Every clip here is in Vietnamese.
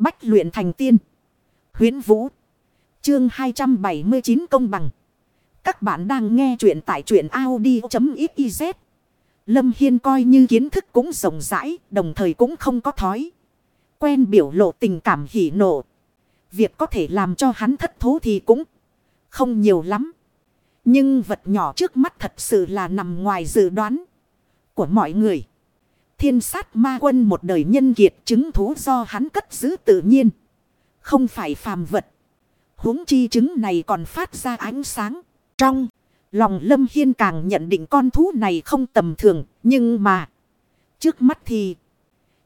Bách luyện thành tiên. Huyến Vũ. Chương 279 công bằng. Các bạn đang nghe truyện tại truyện Audi.xyz. Lâm Hiên coi như kiến thức cũng rộng rãi, đồng thời cũng không có thói. Quen biểu lộ tình cảm hỉ nộ. Việc có thể làm cho hắn thất thố thì cũng không nhiều lắm. Nhưng vật nhỏ trước mắt thật sự là nằm ngoài dự đoán của mọi người. Thiên sát ma quân một đời nhân kiệt chứng thú do hắn cất giữ tự nhiên. Không phải phàm vật. huống chi chứng này còn phát ra ánh sáng. Trong lòng Lâm Hiên càng nhận định con thú này không tầm thường. Nhưng mà trước mắt thì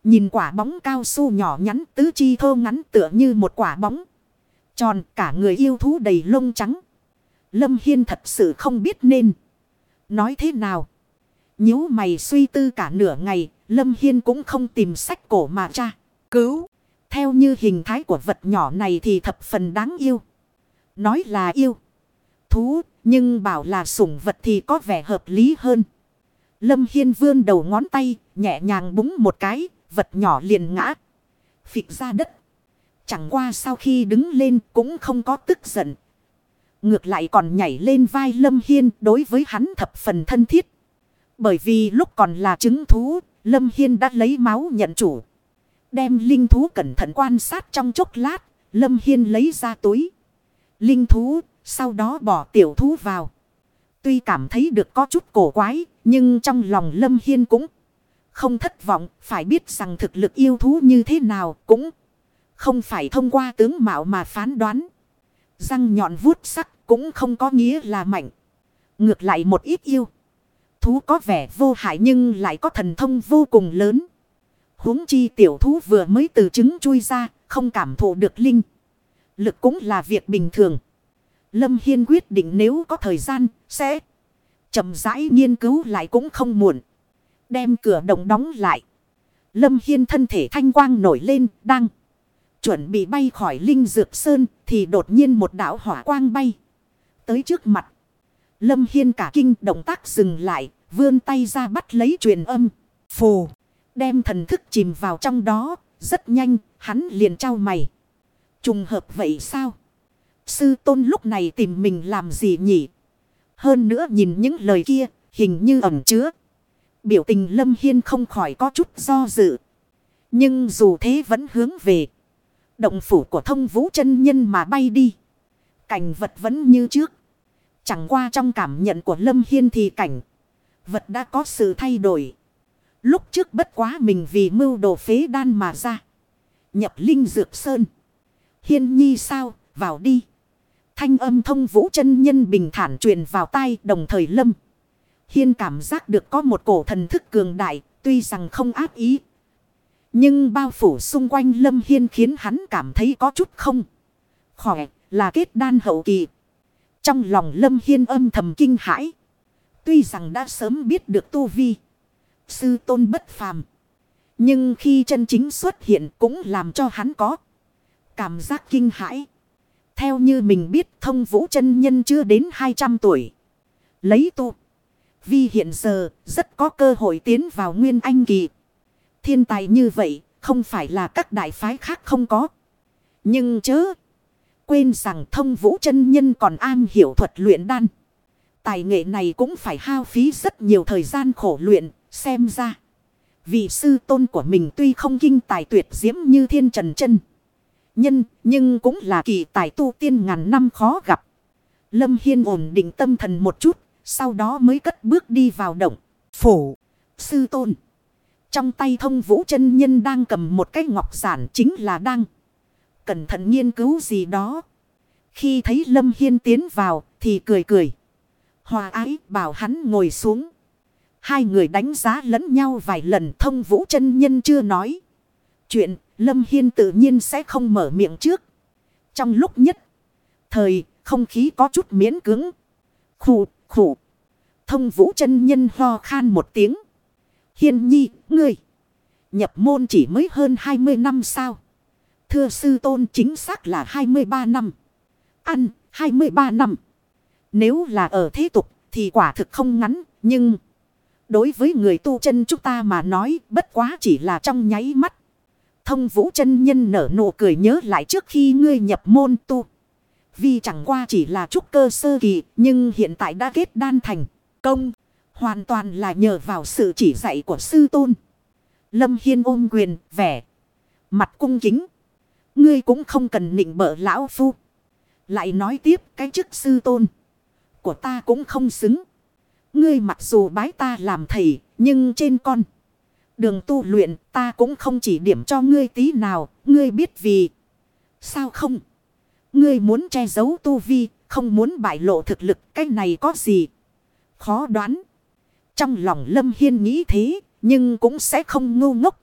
nhìn quả bóng cao su nhỏ nhắn tứ chi thô ngắn tựa như một quả bóng. Tròn cả người yêu thú đầy lông trắng. Lâm Hiên thật sự không biết nên nói thế nào. nhíu mày suy tư cả nửa ngày, Lâm Hiên cũng không tìm sách cổ mà tra, cứu. Theo như hình thái của vật nhỏ này thì thập phần đáng yêu. Nói là yêu. Thú, nhưng bảo là sủng vật thì có vẻ hợp lý hơn. Lâm Hiên vươn đầu ngón tay, nhẹ nhàng búng một cái, vật nhỏ liền ngã. Phịch ra đất. Chẳng qua sau khi đứng lên cũng không có tức giận. Ngược lại còn nhảy lên vai Lâm Hiên đối với hắn thập phần thân thiết. Bởi vì lúc còn là trứng thú, Lâm Hiên đã lấy máu nhận chủ. Đem linh thú cẩn thận quan sát trong chốc lát. Lâm Hiên lấy ra túi. Linh thú, sau đó bỏ tiểu thú vào. Tuy cảm thấy được có chút cổ quái, nhưng trong lòng Lâm Hiên cũng không thất vọng. Phải biết rằng thực lực yêu thú như thế nào cũng không phải thông qua tướng mạo mà phán đoán. Răng nhọn vuốt sắc cũng không có nghĩa là mạnh. Ngược lại một ít yêu thú có vẻ vô hại nhưng lại có thần thông vô cùng lớn. huống chi tiểu thú vừa mới từ trứng chui ra, không cảm thụ được linh. Lực cũng là việc bình thường. Lâm Hiên quyết định nếu có thời gian, sẽ chậm rãi nghiên cứu lại cũng không muộn. Đem cửa động đóng lại. Lâm Hiên thân thể thanh quang nổi lên, đang chuẩn bị bay khỏi linh dược sơn, thì đột nhiên một đảo hỏa quang bay. Tới trước mặt. Lâm Hiên cả kinh động tác dừng lại, vươn tay ra bắt lấy truyền âm. Phù, đem thần thức chìm vào trong đó, rất nhanh, hắn liền trao mày. Trùng hợp vậy sao? Sư tôn lúc này tìm mình làm gì nhỉ? Hơn nữa nhìn những lời kia, hình như ẩm chứa. Biểu tình Lâm Hiên không khỏi có chút do dự. Nhưng dù thế vẫn hướng về. Động phủ của thông vũ chân nhân mà bay đi. Cảnh vật vẫn như trước. Chẳng qua trong cảm nhận của Lâm Hiên thì cảnh. Vật đã có sự thay đổi. Lúc trước bất quá mình vì mưu đồ phế đan mà ra. Nhập linh dược sơn. Hiên nhi sao, vào đi. Thanh âm thông vũ chân nhân bình thản truyền vào tai đồng thời lâm. Hiên cảm giác được có một cổ thần thức cường đại, tuy rằng không ác ý. Nhưng bao phủ xung quanh lâm hiên khiến hắn cảm thấy có chút không. Khỏe, là kết đan hậu kỳ. Trong lòng lâm hiên âm thầm kinh hãi. Tuy rằng đã sớm biết được tu vi. Sư tôn bất phàm. Nhưng khi chân chính xuất hiện cũng làm cho hắn có. Cảm giác kinh hãi. Theo như mình biết, thông vũ chân nhân chưa đến 200 tuổi. Lấy tu. Vi hiện giờ, rất có cơ hội tiến vào nguyên anh kỳ. Thiên tài như vậy, không phải là các đại phái khác không có. Nhưng chớ. Quên rằng thông vũ chân nhân còn an hiểu thuật luyện đan. Tài nghệ này cũng phải hao phí rất nhiều thời gian khổ luyện, xem ra. Vị sư tôn của mình tuy không kinh tài tuyệt diễm như thiên trần chân. Nhân, nhưng cũng là kỳ tài tu tiên ngàn năm khó gặp. Lâm Hiên ổn định tâm thần một chút, sau đó mới cất bước đi vào động. Phủ, sư tôn. Trong tay thông vũ chân nhân đang cầm một cái ngọc giản chính là đang cẩn thận nghiên cứu gì đó. Khi thấy Lâm Hiên tiến vào thì cười cười. Hòa ái bảo hắn ngồi xuống. Hai người đánh giá lẫn nhau vài lần thông vũ chân nhân chưa nói. Chuyện Lâm Hiên tự nhiên sẽ không mở miệng trước. Trong lúc nhất. Thời không khí có chút miễn cứng. Khủ khủ. Thông vũ chân nhân ho khan một tiếng. Hiên nhi, ngươi. Nhập môn chỉ mới hơn 20 năm sao. Thưa sư tôn chính xác là 23 năm. Ăn, 23 năm. Nếu là ở thế tục, thì quả thực không ngắn. Nhưng đối với người tu chân chúng ta mà nói, bất quá chỉ là trong nháy mắt. Thông vũ chân nhân nở nụ cười nhớ lại trước khi ngươi nhập môn tu. Vì chẳng qua chỉ là trúc cơ sơ kỳ, nhưng hiện tại đã kết đan thành công. Hoàn toàn là nhờ vào sự chỉ dạy của sư tôn. Lâm Hiên ôm quyền, vẻ. Mặt cung kính. Ngươi cũng không cần nịnh bợ lão phu. Lại nói tiếp cái chức sư tôn. Của ta cũng không xứng. Ngươi mặc dù bái ta làm thầy. Nhưng trên con. Đường tu luyện ta cũng không chỉ điểm cho ngươi tí nào. Ngươi biết vì. Sao không? Ngươi muốn che giấu tu vi. Không muốn bại lộ thực lực. Cái này có gì? Khó đoán. Trong lòng Lâm Hiên nghĩ thế. Nhưng cũng sẽ không ngu ngốc.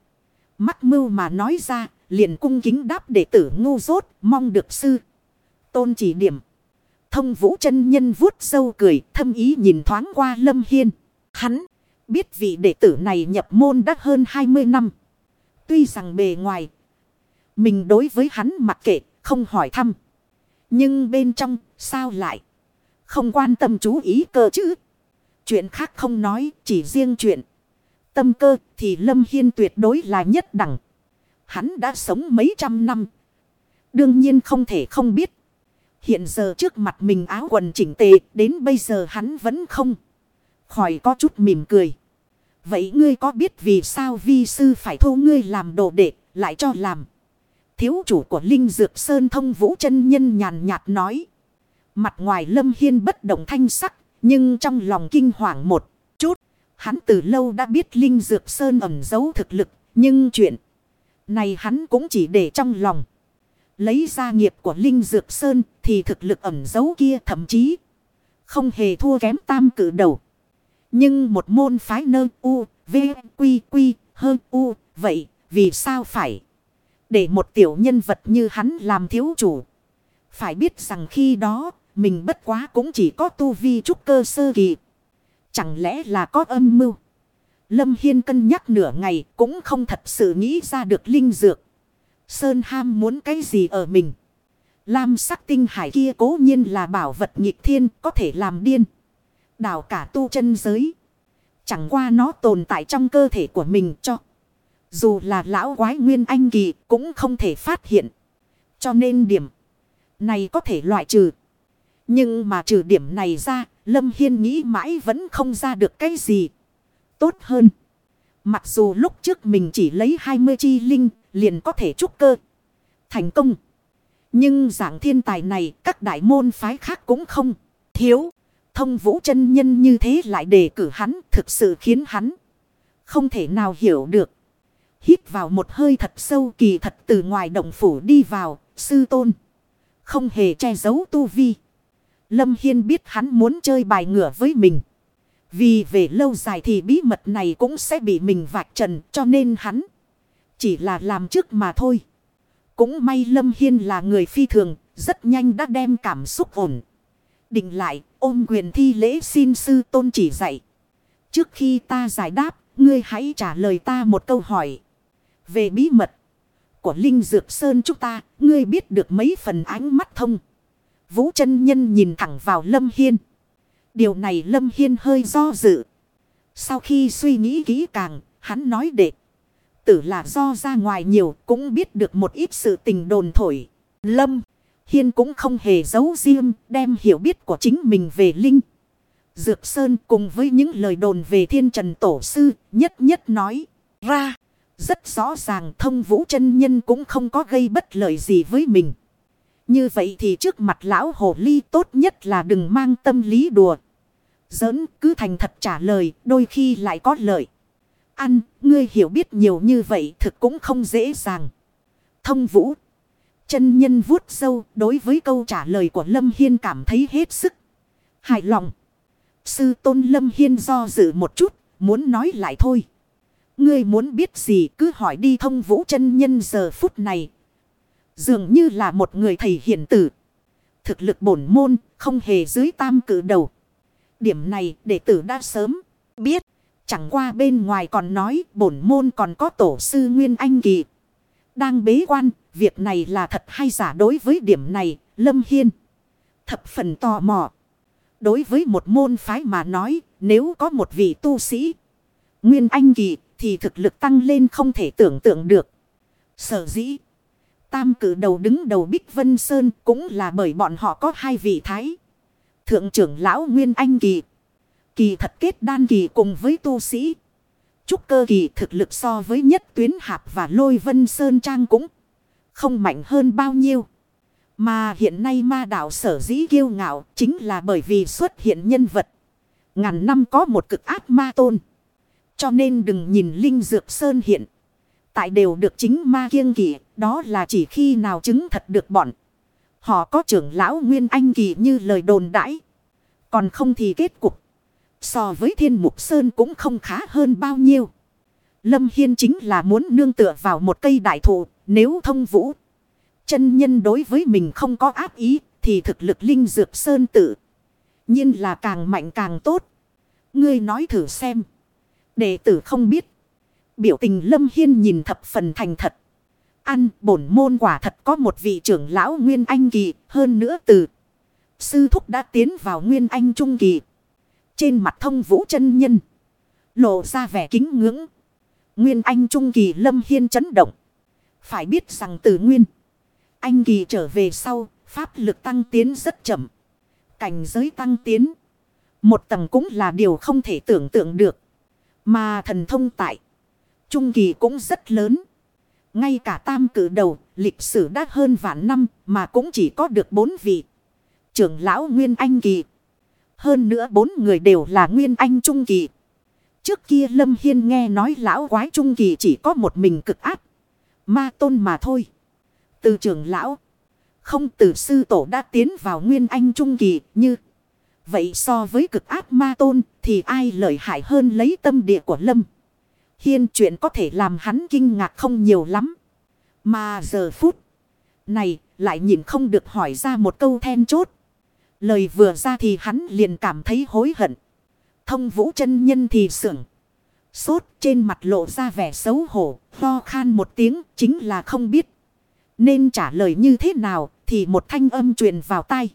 Mắc mưu mà nói ra. Liền cung kính đáp đệ tử ngu dốt. Mong được sư. Tôn chỉ điểm. Thông vũ chân nhân vuốt sâu cười. Thâm ý nhìn thoáng qua Lâm Hiên. Hắn. Biết vị đệ tử này nhập môn đã hơn 20 năm. Tuy rằng bề ngoài. Mình đối với hắn mặc kệ. Không hỏi thăm. Nhưng bên trong, sao lại. Không quan tâm chú ý cơ chứ. Chuyện khác không nói. Chỉ riêng chuyện. Tâm cơ thì Lâm Hiên tuyệt đối là nhất đẳng. Hắn đã sống mấy trăm năm. Đương nhiên không thể không biết. Hiện giờ trước mặt mình áo quần chỉnh tề. Đến bây giờ hắn vẫn không. Khỏi có chút mỉm cười. Vậy ngươi có biết vì sao vi sư phải thu ngươi làm đồ đệ, lại cho làm. Thiếu chủ của Linh Dược Sơn thông vũ chân nhân nhàn nhạt nói. Mặt ngoài lâm hiên bất động thanh sắc, nhưng trong lòng kinh hoàng một chút. Hắn từ lâu đã biết Linh Dược Sơn ẩn giấu thực lực, nhưng chuyện này hắn cũng chỉ để trong lòng. Lấy ra nghiệp của Linh Dược Sơn thì thực lực ẩn giấu kia thậm chí không hề thua kém tam cử đầu. Nhưng một môn phái nơ u, v, quy, quy, hơn u, vậy vì sao phải để một tiểu nhân vật như hắn làm thiếu chủ? Phải biết rằng khi đó mình bất quá cũng chỉ có tu vi trúc cơ sơ kỳ. Chẳng lẽ là có âm mưu? Lâm Hiên cân nhắc nửa ngày cũng không thật sự nghĩ ra được linh dược. Sơn ham muốn cái gì ở mình? Lam sắc tinh hải kia cố nhiên là bảo vật nghịch thiên có thể làm điên đào cả tu chân giới. Chẳng qua nó tồn tại trong cơ thể của mình cho. Dù là lão quái nguyên anh kỳ cũng không thể phát hiện. Cho nên điểm này có thể loại trừ. Nhưng mà trừ điểm này ra, Lâm Hiên nghĩ mãi vẫn không ra được cái gì. Tốt hơn. Mặc dù lúc trước mình chỉ lấy 20 chi linh, liền có thể trúc cơ. Thành công. Nhưng dạng thiên tài này, các đại môn phái khác cũng không thiếu. Thông vũ chân nhân như thế lại đề cử hắn thực sự khiến hắn không thể nào hiểu được. Hít vào một hơi thật sâu kỳ thật từ ngoài động phủ đi vào, sư tôn. Không hề che giấu tu vi. Lâm Hiên biết hắn muốn chơi bài ngửa với mình. Vì về lâu dài thì bí mật này cũng sẽ bị mình vạch trần cho nên hắn chỉ là làm trước mà thôi. Cũng may Lâm Hiên là người phi thường, rất nhanh đã đem cảm xúc ổn. Định lại, ôm quyền thi lễ xin sư tôn chỉ dạy. Trước khi ta giải đáp, ngươi hãy trả lời ta một câu hỏi. Về bí mật của Linh Dược Sơn chúng ta, ngươi biết được mấy phần ánh mắt thông. Vũ chân nhân nhìn thẳng vào Lâm Hiên. Điều này Lâm Hiên hơi do dự. Sau khi suy nghĩ kỹ càng, hắn nói đệ. Tử là do ra ngoài nhiều, cũng biết được một ít sự tình đồn thổi. Lâm. Hiên cũng không hề giấu riêng, đem hiểu biết của chính mình về Linh. Dược Sơn cùng với những lời đồn về thiên trần tổ sư, nhất nhất nói ra. Rất rõ ràng thông vũ chân nhân cũng không có gây bất lợi gì với mình. Như vậy thì trước mặt lão hồ ly tốt nhất là đừng mang tâm lý đùa. Giỡn, cứ thành thật trả lời, đôi khi lại có lợi. Ăn, ngươi hiểu biết nhiều như vậy thực cũng không dễ dàng. Thông vũ. Chân nhân vuốt sâu đối với câu trả lời của Lâm Hiên cảm thấy hết sức. Hài lòng. Sư tôn Lâm Hiên do dự một chút, muốn nói lại thôi. Ngươi muốn biết gì cứ hỏi đi thông vũ chân nhân giờ phút này. Dường như là một người thầy hiển tử. Thực lực bổn môn không hề dưới tam cử đầu. Điểm này đệ tử đã sớm biết. Chẳng qua bên ngoài còn nói bổn môn còn có tổ sư Nguyên Anh Kỳ. Đang bế quan, việc này là thật hay giả đối với điểm này, Lâm Hiên. Thập phần tò mò. Đối với một môn phái mà nói, nếu có một vị tu sĩ, Nguyên Anh Kỳ, thì thực lực tăng lên không thể tưởng tượng được. Sở dĩ. Tam cử đầu đứng đầu Bích Vân Sơn cũng là bởi bọn họ có hai vị thái. Thượng trưởng lão Nguyên Anh Kỳ. Kỳ thật kết đan kỳ cùng với tu sĩ. Trúc cơ kỳ thực lực so với nhất tuyến hạp và lôi vân sơn trang cũng không mạnh hơn bao nhiêu. Mà hiện nay ma đạo sở dĩ kiêu ngạo chính là bởi vì xuất hiện nhân vật. Ngàn năm có một cực ác ma tôn. Cho nên đừng nhìn Linh Dược Sơn hiện. Tại đều được chính ma kiêng kỵ. Đó là chỉ khi nào chứng thật được bọn. Họ có trưởng lão Nguyên Anh kỳ như lời đồn đãi. Còn không thì kết cục. So với thiên mục sơn cũng không khá hơn bao nhiêu. Lâm Hiên chính là muốn nương tựa vào một cây đại thụ. Nếu thông vũ. Chân nhân đối với mình không có áp ý. Thì thực lực linh dược sơn tự. nhiên là càng mạnh càng tốt. Ngươi nói thử xem. Đệ tử không biết. Biểu tình Lâm Hiên nhìn thập phần thành thật. Ăn bổn môn quả thật có một vị trưởng lão Nguyên Anh Kỳ. Hơn nữa từ. Sư Thúc đã tiến vào Nguyên Anh Trung Kỳ. Trên mặt thông vũ chân nhân. Lộ ra vẻ kính ngưỡng. Nguyên Anh Trung Kỳ Lâm Hiên chấn động. Phải biết rằng từ Nguyên. Anh Kỳ trở về sau. Pháp lực tăng tiến rất chậm. Cảnh giới tăng tiến. Một tầng cũng là điều không thể tưởng tượng được. Mà thần thông tại. Trung Kỳ cũng rất lớn. Ngay cả tam cử đầu, lịch sử đã hơn vạn năm mà cũng chỉ có được bốn vị. Trưởng lão Nguyên Anh Kỳ. Hơn nữa bốn người đều là Nguyên Anh Trung Kỳ. Trước kia Lâm Hiên nghe nói lão quái Trung Kỳ chỉ có một mình cực áp. Ma tôn mà thôi. Từ trưởng lão. Không từ sư tổ đã tiến vào Nguyên Anh Trung Kỳ như. Vậy so với cực áp ma tôn thì ai lợi hại hơn lấy tâm địa của Lâm. Hiên chuyện có thể làm hắn kinh ngạc không nhiều lắm. Mà giờ phút này lại nhìn không được hỏi ra một câu then chốt. Lời vừa ra thì hắn liền cảm thấy hối hận. Thông vũ chân nhân thì sưởng. Sốt trên mặt lộ ra vẻ xấu hổ. Lo khan một tiếng, chính là không biết. Nên trả lời như thế nào thì một thanh âm truyền vào tai.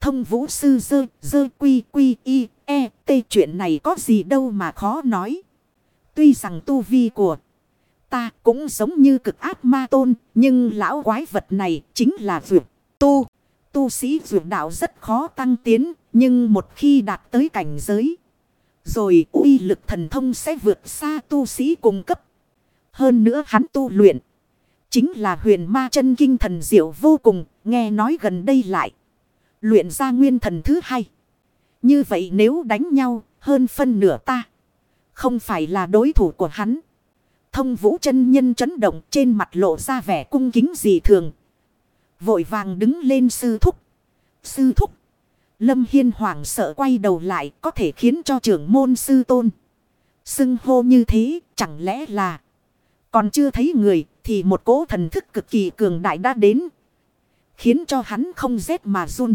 Thông vũ sư dơ dơ quy quy, y e t chuyện này có gì đâu mà khó nói. Tuy rằng tu vi của ta cũng giống như cực ác ma tôn. Nhưng lão quái vật này chính là vượt tu. Tu sĩ dược đạo rất khó tăng tiến. Nhưng một khi đạt tới cảnh giới. Rồi uy lực thần thông sẽ vượt xa tu sĩ cung cấp. Hơn nữa hắn tu luyện. Chính là huyền ma chân kinh thần diệu vô cùng. Nghe nói gần đây lại. Luyện ra nguyên thần thứ hai. Như vậy nếu đánh nhau hơn phân nửa ta. Không phải là đối thủ của hắn. Thông vũ chân nhân chấn động trên mặt lộ ra vẻ cung kính dị thường. Vội vàng đứng lên sư thúc. Sư thúc. Lâm Hiên hoảng sợ quay đầu lại có thể khiến cho trưởng môn sư tôn. Xưng hô như thế chẳng lẽ là. Còn chưa thấy người thì một cố thần thức cực kỳ cường đại đã đến. Khiến cho hắn không rét mà run.